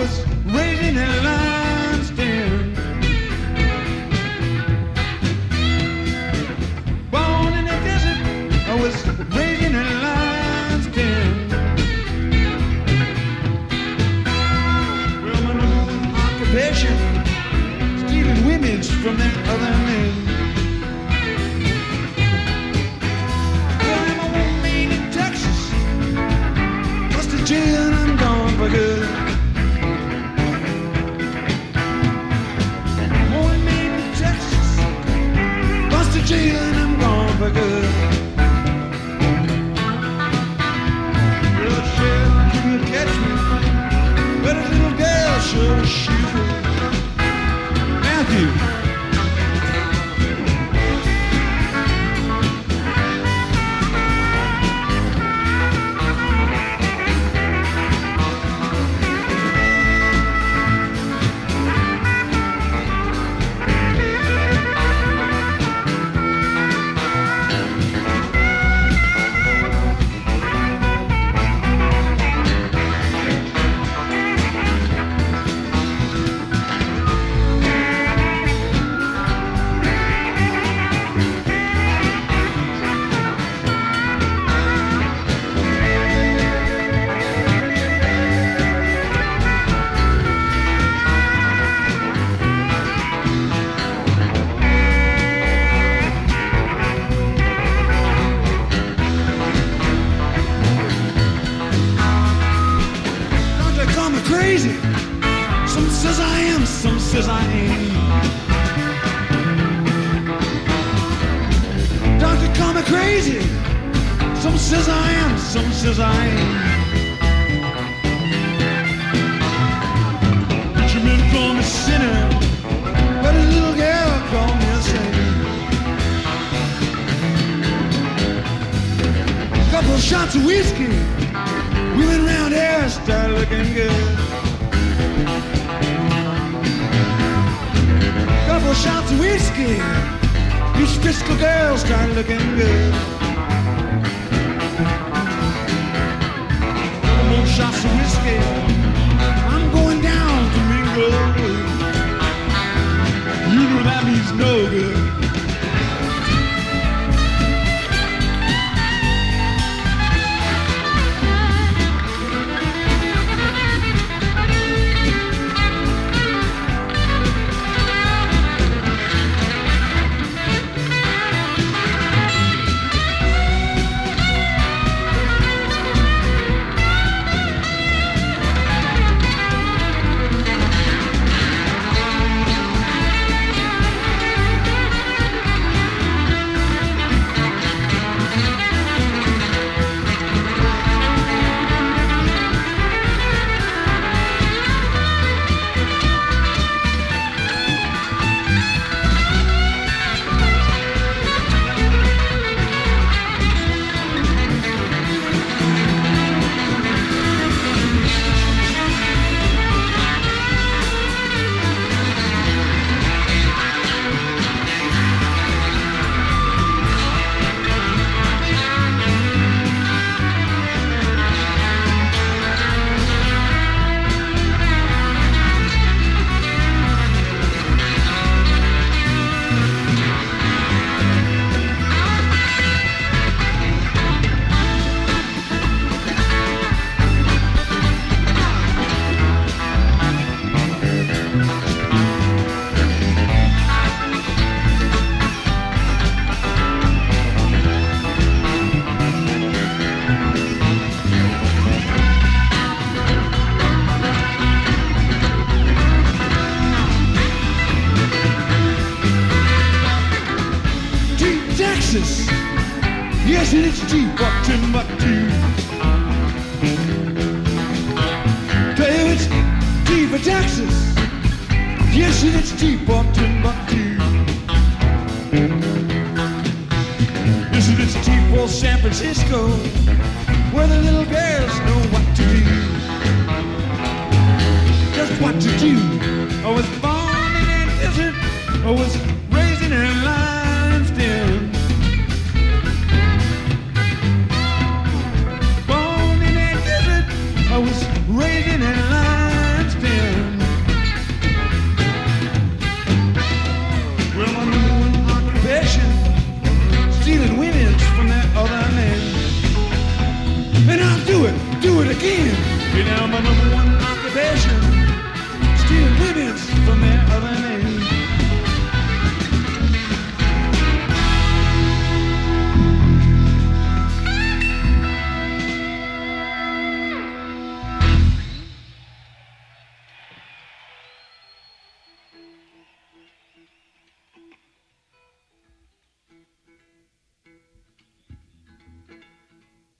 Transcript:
was raised in sure crazy? Some says I am, some says I ain't. They call me crazy? Some says I am, some says I ain't. Preacher men call me sinner, but a little girl call me a saint. Couple shots of whiskey. Women round here start looking good. Couple shots of whiskey. These Frisco girls start looking good. Couple more shots of whiskey. I'm going down to mingle. You know that means no good. Yes, it's deep up Timbuktu. Tell it's deep in Texas. Yes, it's deep up Timbuktu. Yes, it's deep for San Francisco, where the little girls again. You're now my number.